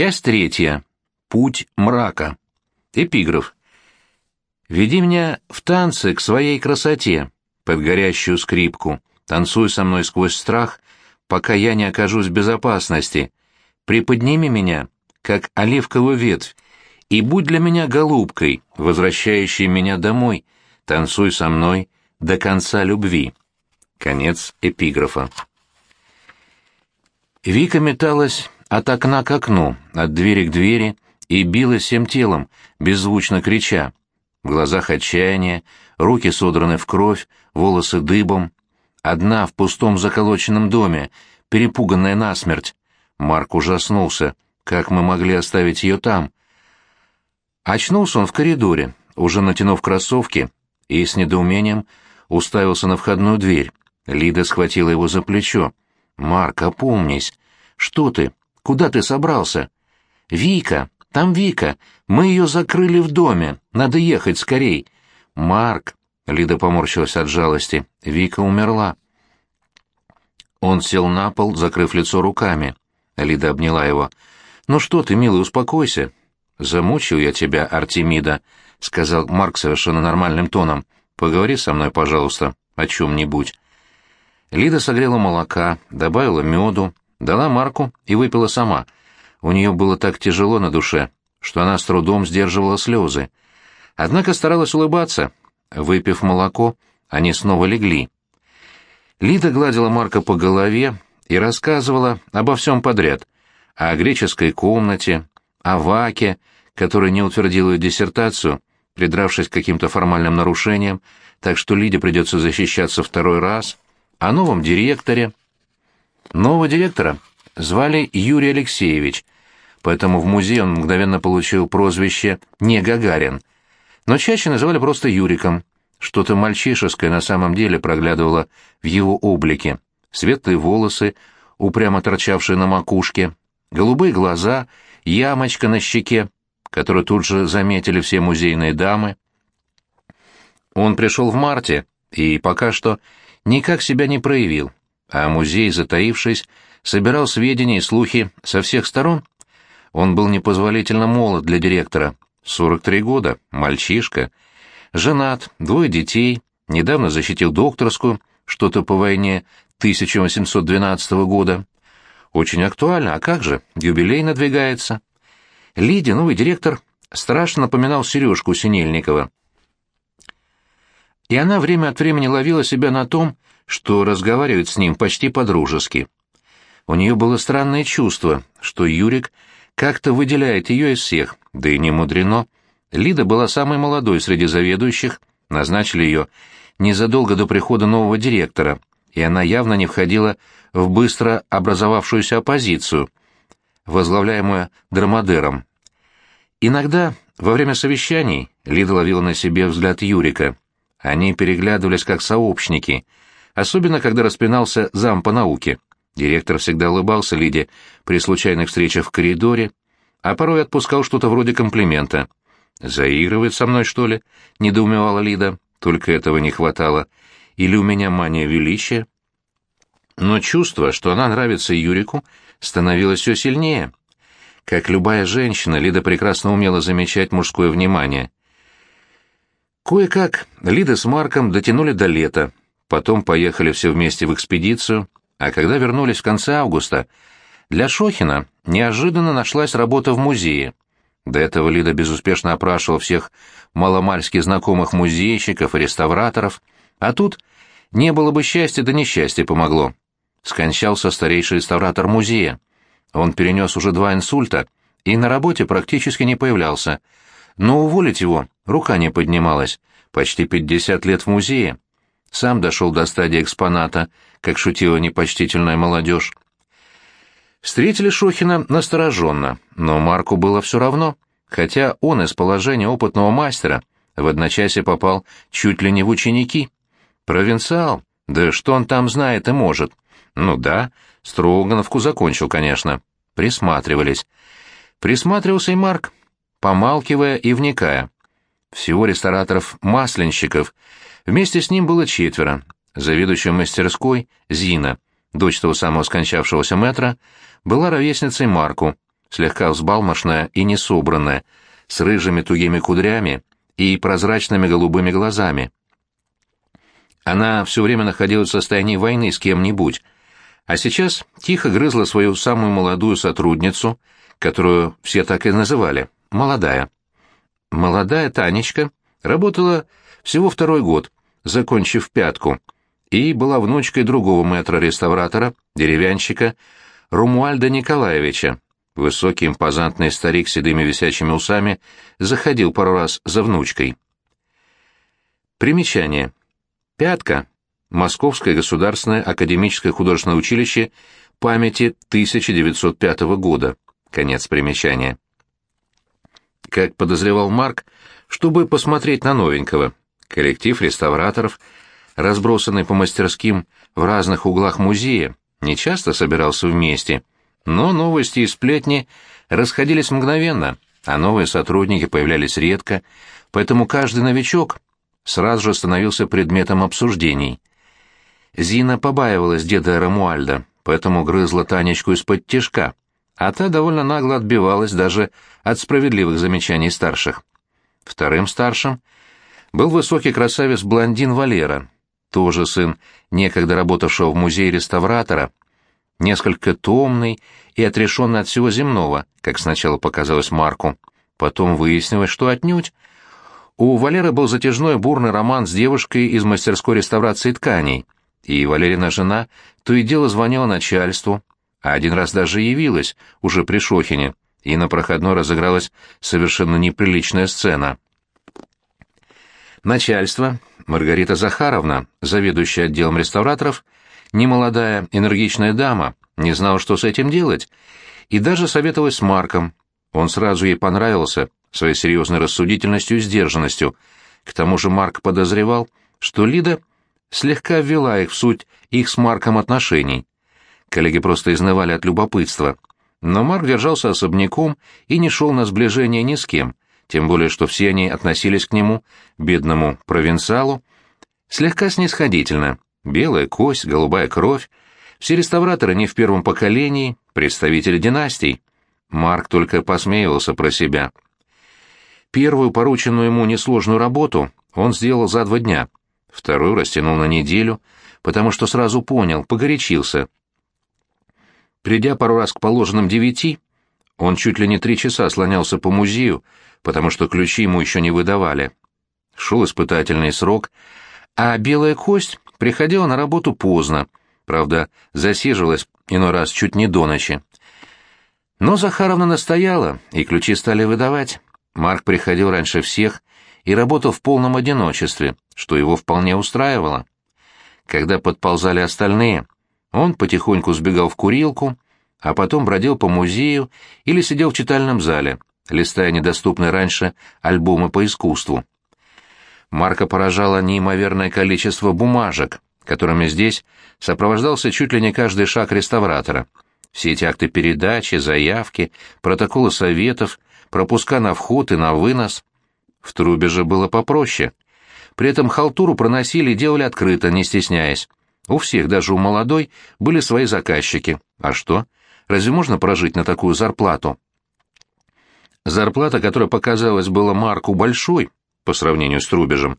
Часть третья. Путь мрака. Эпиграф. «Веди меня в танцы к своей красоте, под горящую скрипку. Танцуй со мной сквозь страх, пока я не окажусь в безопасности. Приподними меня, как оливковую ветвь, и будь для меня голубкой, возвращающей меня домой. Танцуй со мной до конца любви». Конец эпиграфа. Вика металась от окна к окну, от двери к двери и билась всем телом, беззвучно крича. В глазах отчаяние, руки содраны в кровь, волосы дыбом. Одна в пустом заколоченном доме, перепуганная насмерть. Марк ужаснулся. Как мы могли оставить ее там? Очнулся он в коридоре, уже натянув кроссовки, и с недоумением уставился на входную дверь. Лида схватила его за плечо. «Марк, опомнись! Что ты? Куда ты собрался? Вика, там Вика. Мы ее закрыли в доме. Надо ехать скорей. Марк, Лида поморщилась от жалости. Вика умерла. Он сел на пол, закрыв лицо руками. Лида обняла его. «Ну что ты, милый, успокойся». «Замучил я тебя, Артемида», — сказал Марк совершенно нормальным тоном. «Поговори со мной, пожалуйста, о чем-нибудь». Лида согрела молока, добавила меду, дала Марку и выпила сама. У нее было так тяжело на душе, что она с трудом сдерживала слезы. Однако старалась улыбаться. Выпив молоко, они снова легли. Лида гладила Марка по голове и рассказывала обо всем подряд. О греческой комнате, о Ваке, который не утвердил ее диссертацию, придравшись к каким-то формальным нарушениям, так что Лиде придется защищаться второй раз, о новом директоре, Нового директора звали Юрий Алексеевич, поэтому в музее он мгновенно получил прозвище «Не Гагарин», но чаще называли просто Юриком. Что-то мальчишеское на самом деле проглядывало в его облике. Светлые волосы, упрямо торчавшие на макушке, голубые глаза, ямочка на щеке, которую тут же заметили все музейные дамы. Он пришел в марте и пока что никак себя не проявил а музей, затаившись, собирал сведения и слухи со всех сторон. Он был непозволительно молод для директора. 43 года, мальчишка. Женат, двое детей, недавно защитил докторскую, что-то по войне 1812 года. Очень актуально, а как же, юбилей надвигается. Лидия, новый директор, страшно напоминал Сережку Синельникова. И она время от времени ловила себя на том, что разговаривает с ним почти по-дружески. У нее было странное чувство, что Юрик как-то выделяет ее из всех, да и не мудрено. Лида была самой молодой среди заведующих, назначили ее незадолго до прихода нового директора, и она явно не входила в быстро образовавшуюся оппозицию, возглавляемую Драмадером. Иногда, во время совещаний, Лида ловила на себе взгляд Юрика. Они переглядывались как сообщники — особенно когда распинался зам по науке. Директор всегда улыбался Лиде при случайных встречах в коридоре, а порой отпускал что-то вроде комплимента. «Заигрывает со мной, что ли?» — недоумевала Лида. «Только этого не хватало. Или у меня мания величия?» Но чувство, что она нравится Юрику, становилось все сильнее. Как любая женщина, Лида прекрасно умела замечать мужское внимание. Кое-как Лида с Марком дотянули до лета, Потом поехали все вместе в экспедицию, а когда вернулись в конце августа, для Шохина неожиданно нашлась работа в музее. До этого Лида безуспешно опрашивала всех маломальски знакомых музейщиков и реставраторов, а тут не было бы счастья, да несчастье помогло. Скончался старейший реставратор музея. Он перенес уже два инсульта и на работе практически не появлялся. Но уволить его рука не поднималась. Почти пятьдесят лет в музее сам дошел до стадии экспоната, как шутила непочтительная молодежь. Встретили Шохина настороженно, но Марку было все равно, хотя он из положения опытного мастера в одночасье попал чуть ли не в ученики. Провинциал, да что он там знает и может? Ну да, Строгановку закончил, конечно. Присматривались. Присматривался и Марк, помалкивая и вникая. Всего рестораторов-масленщиков — Вместе с ним было четверо. Заведующая мастерской, Зина, дочь того самого скончавшегося мэтра, была ровесницей Марку, слегка взбалмошная и несобранная, с рыжими тугими кудрями и прозрачными голубыми глазами. Она все время находилась в состоянии войны с кем-нибудь, а сейчас тихо грызла свою самую молодую сотрудницу, которую все так и называли — молодая. Молодая Танечка работала всего второй год, закончив пятку, и была внучкой другого мэтра-реставратора, деревянщика, Румуальда Николаевича. Высокий импозантный старик с седыми висячими усами заходил пару раз за внучкой. Примечание. Пятка. Московское государственное академическое художественное училище памяти 1905 года. Конец примечания. Как подозревал Марк, чтобы посмотреть на новенького, коллектив реставраторов, разбросанный по мастерским в разных углах музея, не часто собирался вместе, но новости и сплетни расходились мгновенно, а новые сотрудники появлялись редко, поэтому каждый новичок сразу же становился предметом обсуждений. Зина побаивалась деда Рамуальда, поэтому грызла Танечку из-под тишка, а та довольно нагло отбивалась даже от справедливых замечаний старших. Вторым старшим был высокий красавец-блондин Валера, тоже сын некогда работавшего в музее реставратора, несколько томный и отрешенный от всего земного, как сначала показалось Марку. Потом выяснилось, что отнюдь. У Валеры был затяжной бурный роман с девушкой из мастерской реставрации тканей, и Валерина жена то и дело звонила начальству, а один раз даже явилась, уже при Шохине, и на проходной разыгралась совершенно неприличная сцена. Начальство, Маргарита Захаровна, заведующая отделом реставраторов, немолодая, энергичная дама, не знала, что с этим делать, и даже советовалась с Марком. Он сразу ей понравился своей серьезной рассудительностью и сдержанностью. К тому же Марк подозревал, что Лида слегка ввела их в суть их с Марком отношений. Коллеги просто изнывали от любопытства. Но Марк держался особняком и не шел на сближение ни с кем, тем более что все они относились к нему, бедному провинциалу, слегка снисходительно. Белая кость, голубая кровь. Все реставраторы не в первом поколении, представители династий. Марк только посмеивался про себя. Первую порученную ему несложную работу он сделал за два дня, вторую растянул на неделю, потому что сразу понял, погорячился. Придя пару раз к положенным девяти, он чуть ли не три часа слонялся по музею, потому что ключи ему еще не выдавали. Шел испытательный срок, а белая кость приходила на работу поздно, правда, засиживалась иной раз чуть не до ночи. Но Захаровна настояла, и ключи стали выдавать. Марк приходил раньше всех и работал в полном одиночестве, что его вполне устраивало. Когда подползали остальные, он потихоньку сбегал в курилку, а потом бродил по музею или сидел в читальном зале, листая недоступные раньше альбомы по искусству. Марка поражало неимоверное количество бумажек, которыми здесь сопровождался чуть ли не каждый шаг реставратора. Все эти акты передачи, заявки, протоколы советов, пропуска на вход и на вынос. В трубе же было попроще. При этом халтуру проносили и делали открыто, не стесняясь. У всех, даже у молодой, были свои заказчики. А что? Разве можно прожить на такую зарплату? Зарплата, которая показалась была Марку большой, по сравнению с Трубежем,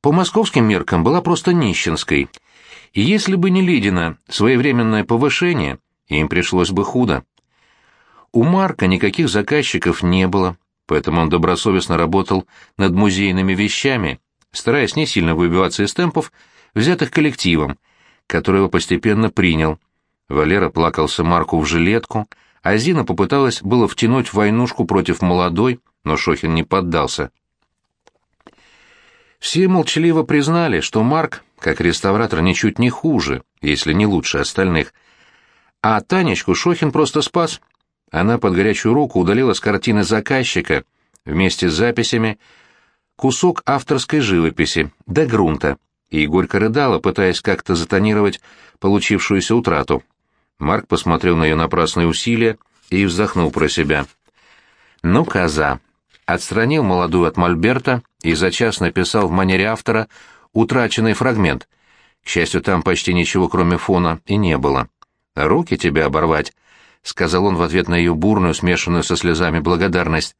по московским меркам была просто нищенской. И если бы не Лидина своевременное повышение, им пришлось бы худо. У Марка никаких заказчиков не было, поэтому он добросовестно работал над музейными вещами, стараясь не сильно выбиваться из темпов, взятых коллективом, который его постепенно принял. Валера плакался Марку в жилетку, а Зина попыталась было втянуть войнушку против молодой, но Шохин не поддался. Все молчаливо признали, что Марк, как реставратор, ничуть не хуже, если не лучше остальных. А Танечку Шохин просто спас. Она под горячую руку удалила с картины заказчика вместе с записями кусок авторской живописи до грунта, и горько рыдала, пытаясь как-то затонировать получившуюся утрату. Марк посмотрел на ее напрасные усилия и вздохнул про себя. «Ну, коза!» Отстранил молодую от Мольберта и за час написал в манере автора утраченный фрагмент. К счастью, там почти ничего, кроме фона, и не было. «Руки тебе оборвать!» — сказал он в ответ на ее бурную, смешанную со слезами благодарность.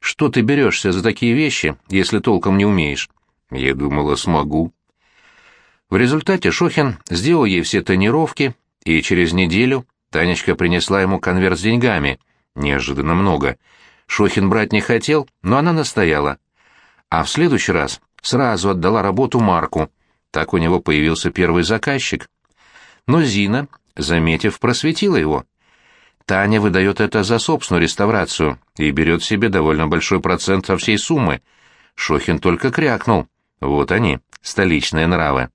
«Что ты берешься за такие вещи, если толком не умеешь?» «Я думала, смогу». В результате Шохин сделал ей все тренировки, и через неделю Танечка принесла ему конверт с деньгами. Неожиданно много. Шохин брать не хотел, но она настояла. А в следующий раз сразу отдала работу Марку. Так у него появился первый заказчик. Но Зина, заметив, просветила его. Таня выдает это за собственную реставрацию и берет себе довольно большой процент со всей суммы. Шохин только крякнул. Вот они, столичные нравы.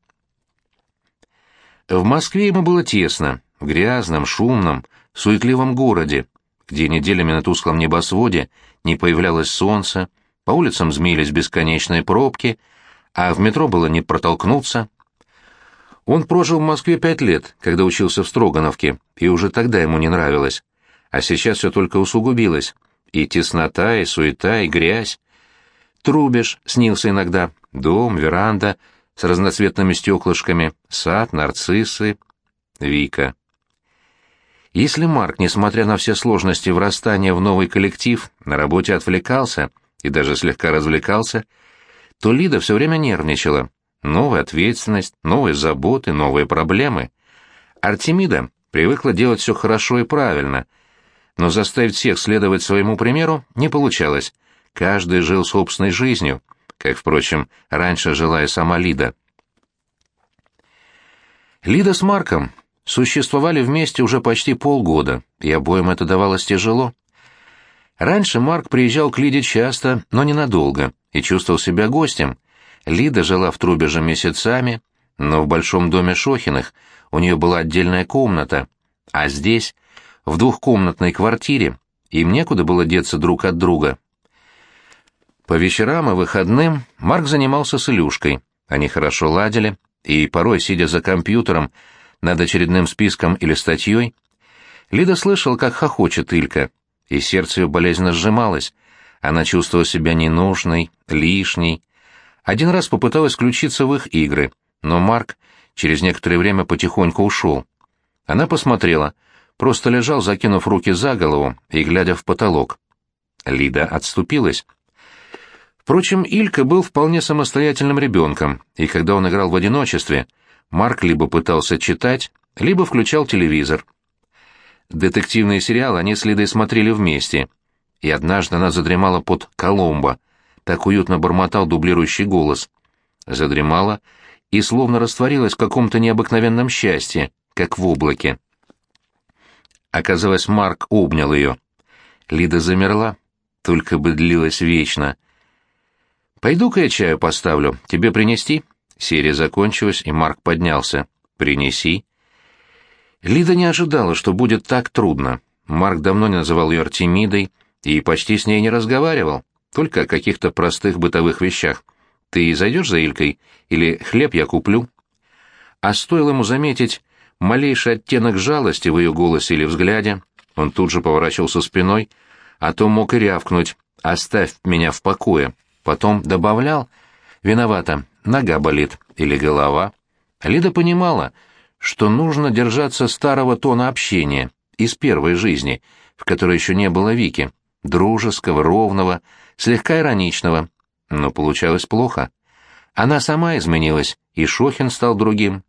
В Москве ему было тесно, в грязном, шумном, суетливом городе, где неделями на тусклом небосводе не появлялось солнце, по улицам змеились бесконечные пробки, а в метро было не протолкнуться. Он прожил в Москве пять лет, когда учился в Строгановке, и уже тогда ему не нравилось. А сейчас все только усугубилось. И теснота, и суета, и грязь. Трубеж снился иногда, дом, веранда с разноцветными стеклышками, сад, нарциссы, Вика. Если Марк, несмотря на все сложности врастания в новый коллектив, на работе отвлекался и даже слегка развлекался, то Лида все время нервничала. Новая ответственность, новые заботы, новые проблемы. Артемида привыкла делать все хорошо и правильно, но заставить всех следовать своему примеру не получалось. Каждый жил собственной жизнью, как, впрочем, раньше жила и сама Лида. Лида с Марком существовали вместе уже почти полгода, и обоим это давалось тяжело. Раньше Марк приезжал к Лиде часто, но ненадолго, и чувствовал себя гостем. Лида жила в Трубеже месяцами, но в большом доме Шохиных у нее была отдельная комната, а здесь, в двухкомнатной квартире, им некуда было деться друг от друга. По вечерам и выходным Марк занимался с Илюшкой. Они хорошо ладили, и порой, сидя за компьютером, над очередным списком или статьей, Лида слышала, как хохочет Илька, и сердце ее болезненно сжималось. Она чувствовала себя ненужной, лишней. Один раз попыталась включиться в их игры, но Марк через некоторое время потихоньку ушел. Она посмотрела, просто лежал, закинув руки за голову и глядя в потолок. Лида отступилась. Впрочем, Илька был вполне самостоятельным ребенком, и когда он играл в одиночестве — Марк либо пытался читать, либо включал телевизор. Детективные сериалы они с Лидой смотрели вместе, и однажды она задремала под «Коломбо», так уютно бормотал дублирующий голос. Задремала и словно растворилась в каком-то необыкновенном счастье, как в облаке. Оказалось, Марк обнял ее. Лида замерла, только бы длилась вечно. «Пойду-ка я чаю поставлю, тебе принести?» Серия закончилась, и Марк поднялся. «Принеси». Лида не ожидала, что будет так трудно. Марк давно не называл ее Артемидой и почти с ней не разговаривал, только о каких-то простых бытовых вещах. «Ты зайдешь за Илькой? Или хлеб я куплю?» А стоило ему заметить малейший оттенок жалости в ее голосе или взгляде, он тут же поворачивался спиной, а то мог и рявкнуть «Оставь меня в покое». Потом добавлял «Виновата, нога болит или голова. Лида понимала, что нужно держаться старого тона общения, из первой жизни, в которой еще не было Вики, дружеского, ровного, слегка ироничного, но получалось плохо. Она сама изменилась, и Шохин стал другим.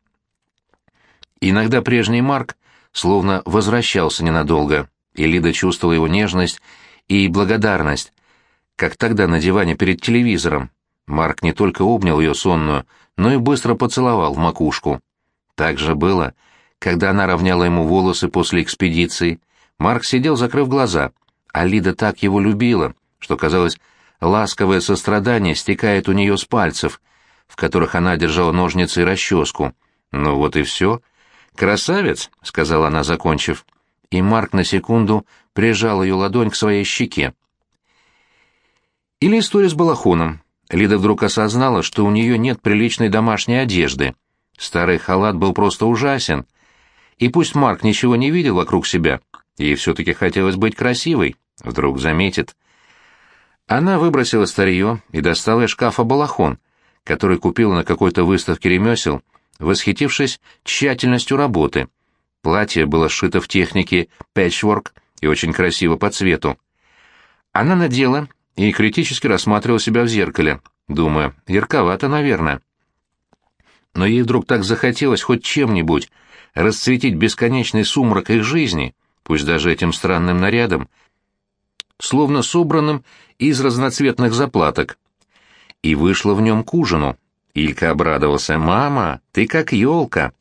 Иногда прежний Марк словно возвращался ненадолго, и Лида чувствовала его нежность и благодарность, как тогда на диване перед телевизором, Марк не только обнял ее сонную, но и быстро поцеловал в макушку. Так же было, когда она равняла ему волосы после экспедиции. Марк сидел, закрыв глаза, а Лида так его любила, что, казалось, ласковое сострадание стекает у нее с пальцев, в которых она держала ножницы и расческу. «Ну вот и все. Красавец», — сказала она, закончив. И Марк на секунду прижал ее ладонь к своей щеке. Или история с балахоном. Лида вдруг осознала, что у нее нет приличной домашней одежды. Старый халат был просто ужасен. И пусть Марк ничего не видел вокруг себя, ей все-таки хотелось быть красивой, вдруг заметит. Она выбросила старье и достала из шкафа балахон, который купила на какой-то выставке ремесел, восхитившись тщательностью работы. Платье было сшито в технике пэтчворк и очень красиво по цвету. Она надела и критически рассматривала себя в зеркале, думая, ярковато, наверное. Но ей вдруг так захотелось хоть чем-нибудь расцветить бесконечный сумрак их жизни, пусть даже этим странным нарядом, словно собранным из разноцветных заплаток. И вышла в нем к ужину. Илька обрадовался. «Мама, ты как елка!»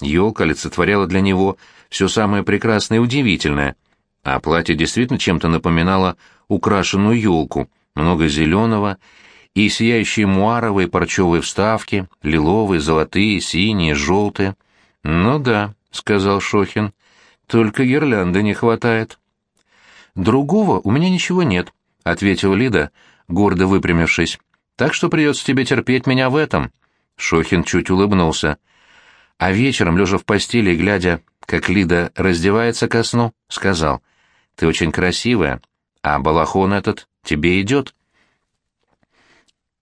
Елка олицетворяла для него все самое прекрасное и удивительное, а платье действительно чем-то напоминало украшенную елку, много зеленого и сияющие муаровые парчевые вставки, лиловые, золотые, синие, желтые. «Ну да», — сказал Шохин, — «только гирлянды не хватает». «Другого у меня ничего нет», — ответила Лида, гордо выпрямившись. «Так что придется тебе терпеть меня в этом». Шохин чуть улыбнулся. А вечером, лежа в постели и глядя, как Лида раздевается ко сну, сказал, «Ты очень красивая, а балахон этот тебе идет».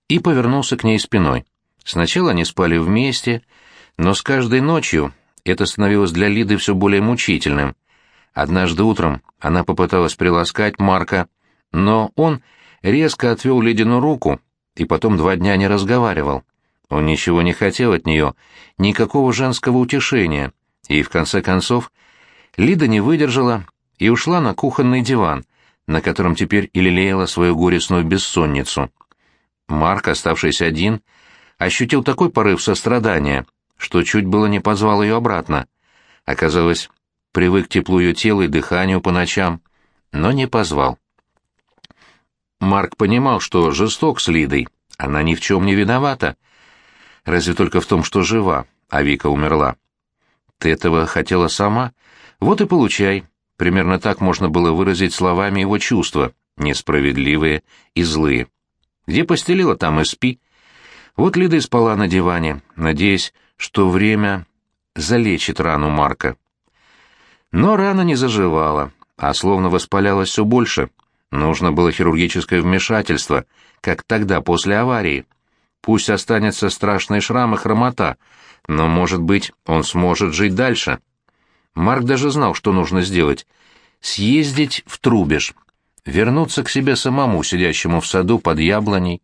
И повернулся к ней спиной. Сначала они спали вместе, но с каждой ночью это становилось для Лиды все более мучительным. Однажды утром она попыталась приласкать Марка, но он резко отвел Лидину руку и потом два дня не разговаривал. Он ничего не хотел от нее, никакого женского утешения, и, в конце концов, Лида не выдержала и ушла на кухонный диван, на котором теперь и лелеяла свою горестную бессонницу. Марк, оставшийся один, ощутил такой порыв сострадания, что чуть было не позвал ее обратно. Оказалось, привык к теплу ее тела и дыханию по ночам, но не позвал. Марк понимал, что жесток с Лидой, она ни в чем не виновата. Разве только в том, что жива, а Вика умерла. Ты этого хотела сама? Вот и получай. Примерно так можно было выразить словами его чувства, несправедливые и злые. Где постелила, там и спи. Вот Лида и спала на диване, надеясь, что время залечит рану Марка. Но рана не заживала, а словно воспалялась все больше. Нужно было хирургическое вмешательство, как тогда, после аварии. Пусть останется страшный шрам и хромота, но, может быть, он сможет жить дальше. Марк даже знал, что нужно сделать. Съездить в Трубеж, вернуться к себе самому, сидящему в саду под яблоней,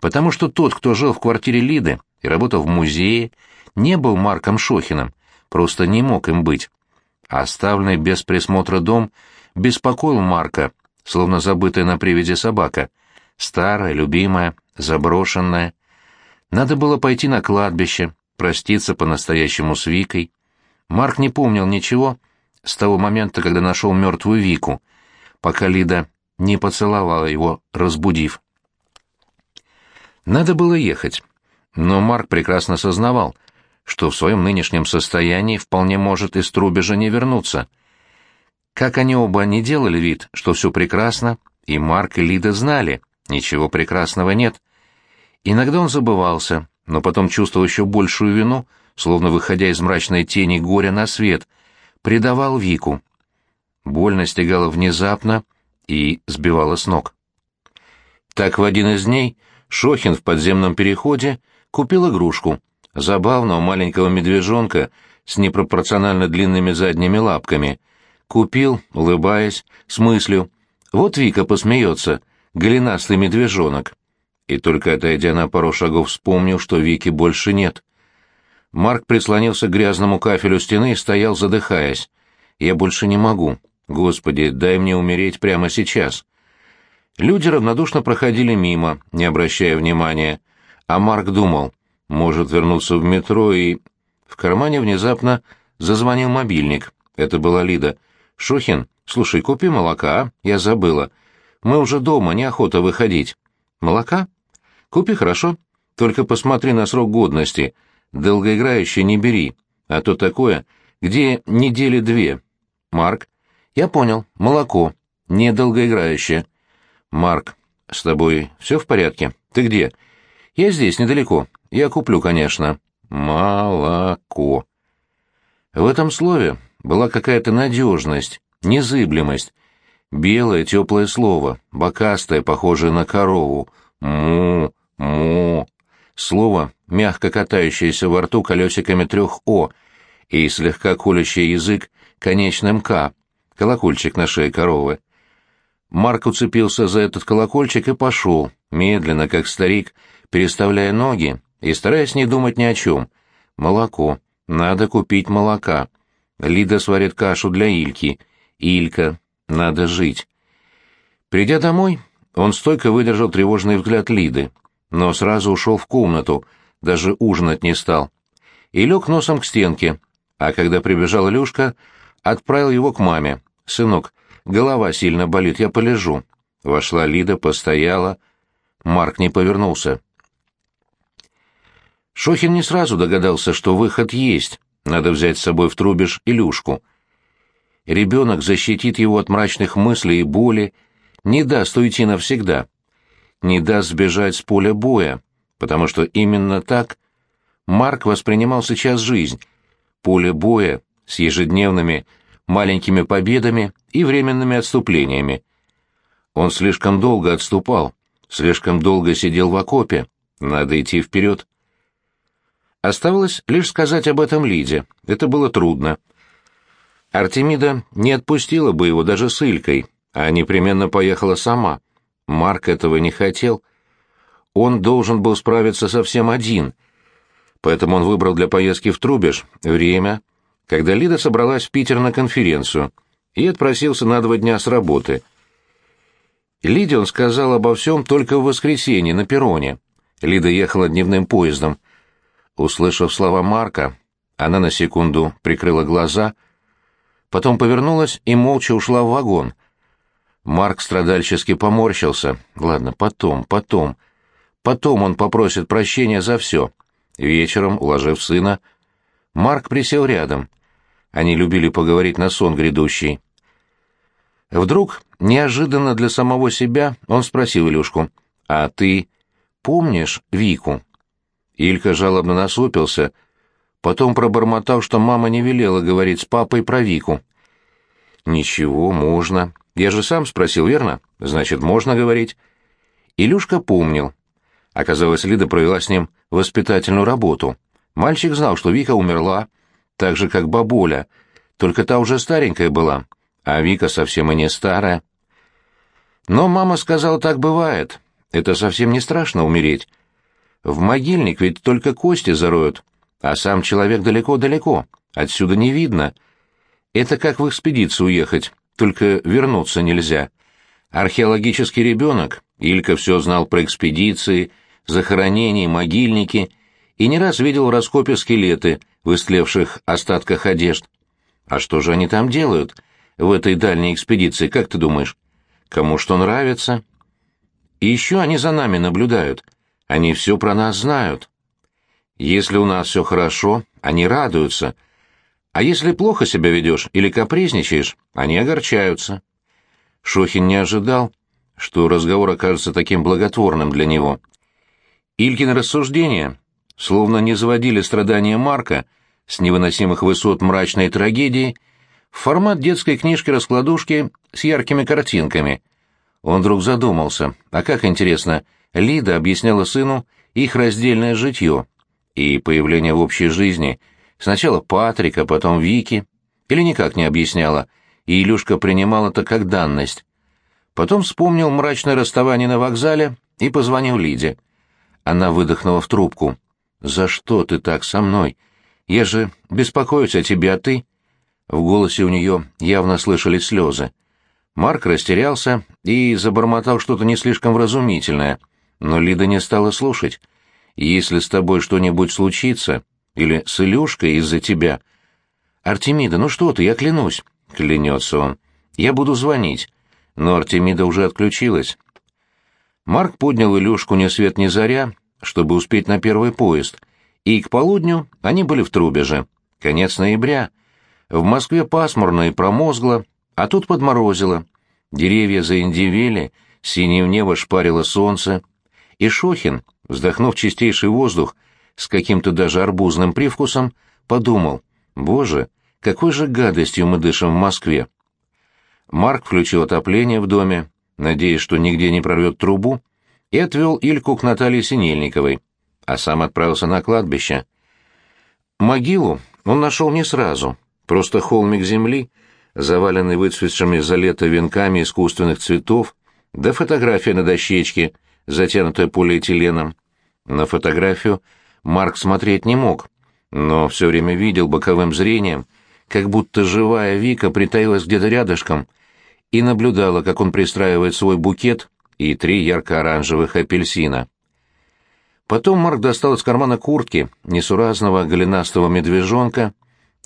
потому что тот, кто жил в квартире Лиды и работал в музее, не был Марком Шохиным, просто не мог им быть. Оставленный без присмотра дом беспокоил Марка, словно забытая на привязи собака, старая, любимая, заброшенная. Надо было пойти на кладбище, проститься по-настоящему с Викой. Марк не помнил ничего с того момента, когда нашел мертвую Вику, пока Лида не поцеловала его, разбудив. Надо было ехать, но Марк прекрасно сознавал, что в своем нынешнем состоянии вполне может из Трубежа не вернуться. Как они оба не делали вид, что все прекрасно, и Марк и Лида знали, ничего прекрасного нет. Иногда он забывался, но потом чувствовал еще большую вину, словно выходя из мрачной тени горя на свет, предавал Вику. Боль настигала внезапно и сбивала с ног. Так в один из дней Шохин в подземном переходе купил игрушку — забавного маленького медвежонка с непропорционально длинными задними лапками. Купил, улыбаясь, с мыслью «Вот Вика посмеется, голенастый медвежонок». И только отойдя на пару шагов вспомнил, что Вики больше нет. Марк прислонился к грязному кафелю стены и стоял, задыхаясь. «Я больше не могу. Господи, дай мне умереть прямо сейчас». Люди равнодушно проходили мимо, не обращая внимания, а Марк думал — может вернуться в метро и... В кармане внезапно зазвонил мобильник. Это была Лида. «Шохин, слушай, купи молока, а? Я забыла. Мы уже дома, неохота выходить». «Молока? Купи, хорошо. Только посмотри на срок годности. Долгоиграющее не бери. А то такое, где недели две». «Марк?» «Я понял. Молоко. Недолгоиграющее». «Марк, с тобой все в порядке? Ты где?» «Я здесь, недалеко. Я куплю, конечно. Молоко. В этом слове была какая-то надежность, незыблемость. Белое теплое слово, бокастое, похожее на корову. Му, му. Слово, мягко катающееся во рту колесиками трех «о», и слегка колющий язык конечным «К», колокольчик на шее коровы. Марк уцепился за этот колокольчик и пошел, медленно, как старик, переставляя ноги и стараясь не думать ни о чем. Молоко. Надо купить молока. Лида сварит кашу для Ильки. Илька. Надо жить. Придя домой, он стойко выдержал тревожный взгляд Лиды, но сразу ушел в комнату, даже ужинать не стал. И лег носом к стенке, а когда прибежал Илюшка, отправил его к маме. «Сынок, голова сильно болит, я полежу». Вошла Лида, постояла. Марк не повернулся. Шохин не сразу догадался, что выход есть. Надо взять с собой в трубеж Илюшку. Ребенок защитит его от мрачных мыслей и боли, не даст уйти навсегда, не даст сбежать с поля боя, потому что именно так Марк воспринимал сейчас жизнь, поле боя с ежедневными маленькими победами и временными отступлениями. Он слишком долго отступал, слишком долго сидел в окопе, надо идти вперед. Оставалось лишь сказать об этом Лиде, это было трудно. Артемида не отпустила бы его даже с Илькой, а непременно поехала сама. Марк этого не хотел. Он должен был справиться совсем один, поэтому он выбрал для поездки в Трубеж время, когда Лида собралась в Питер на конференцию, и отпросился на два дня с работы. Лиде он сказал обо всем только в воскресенье на перроне. Лида ехала дневным поездом. Услышав слова Марка, она на секунду прикрыла глаза, потом повернулась и молча ушла в вагон. Марк страдальчески поморщился. Ладно, потом, потом. Потом он попросит прощения за все. Вечером, уложив сына, Марк присел рядом. Они любили поговорить на сон грядущий. Вдруг, неожиданно для самого себя, он спросил Илюшку, «А ты помнишь Вику?» Илька жалобно насупился, потом пробормотал, что мама не велела говорить с папой про Вику. «Ничего, можно. Я же сам спросил, верно? Значит, можно говорить». Илюшка помнил. Оказалось, Лида провела с ним воспитательную работу. Мальчик знал, что Вика умерла, так же, как бабуля, только та уже старенькая была, а Вика совсем и не старая. Но мама сказала, так бывает. Это совсем не страшно умереть. В могильник ведь только кости зароют, а сам человек далеко-далеко, отсюда не видно. Это как в экспедицию уехать, только вернуться нельзя. Археологический ребенок, Илька все знал про экспедиции, захоронения, могильники, и не раз видел в раскопе скелеты в истлевших остатках одежд. А что же они там делают, в этой дальней экспедиции, как ты думаешь? Кому что нравится? И еще они за нами наблюдают, они все про нас знают. Если у нас все хорошо, они радуются. А если плохо себя ведешь или капризничаешь, они огорчаются. Шохин не ожидал, что разговор окажется таким благотворным для него. Илькины рассуждения словно не заводили страдания Марка с невыносимых высот мрачной трагедии в формат детской книжки-раскладушки с яркими картинками. Он вдруг задумался, а как интересно, Лида объясняла сыну их раздельное житье и появление в общей жизни сначала Патрика, потом Вики, или никак не объясняла, и Илюшка принимал это как данность. Потом вспомнил мрачное расставание на вокзале и позвонил Лиде. Она выдохнула в трубку. «За что ты так со мной? Я же беспокоюсь о тебе, а ты...» В голосе у нее явно слышались слезы. Марк растерялся и забормотал что-то не слишком вразумительное — но Лида не стала слушать. «Если с тобой что-нибудь случится, или с Илюшкой из-за тебя...» «Артемида, ну что ты, я клянусь!» — клянется он. «Я буду звонить». Но Артемида уже отключилась. Марк поднял Илюшку ни свет ни заря, чтобы успеть на первый поезд, и к полудню они были в Трубеже. Конец ноября. В Москве пасмурно и промозгло, а тут подморозило. Деревья заиндивели, синее небо шпарило солнце, и Шохин, вздохнув чистейший воздух с каким-то даже арбузным привкусом, подумал, «Боже, какой же гадостью мы дышим в Москве!» Марк включил отопление в доме, надеясь, что нигде не прорвет трубу, и отвел Ильку к Наталье Синельниковой, а сам отправился на кладбище. Могилу он нашел не сразу. Просто холмик земли, заваленный выцветшими за лето венками искусственных цветов, да фотография на дощечке, затянутая полиэтиленом. На фотографию Марк смотреть не мог, но все время видел боковым зрением, как будто живая Вика притаилась где-то рядышком и наблюдала, как он пристраивает свой букет и три ярко-оранжевых апельсина. Потом Марк достал из кармана куртки несуразного голенастого медвежонка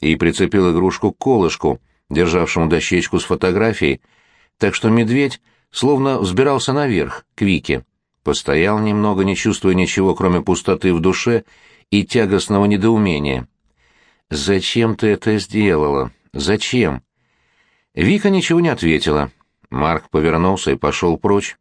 и прицепил игрушку к колышку, державшему дощечку с фотографией, так что медведь словно взбирался наверх, к Вике. Постоял немного, не чувствуя ничего, кроме пустоты в душе и тягостного недоумения. «Зачем ты это сделала? Зачем?» Вика ничего не ответила. Марк повернулся и пошел прочь.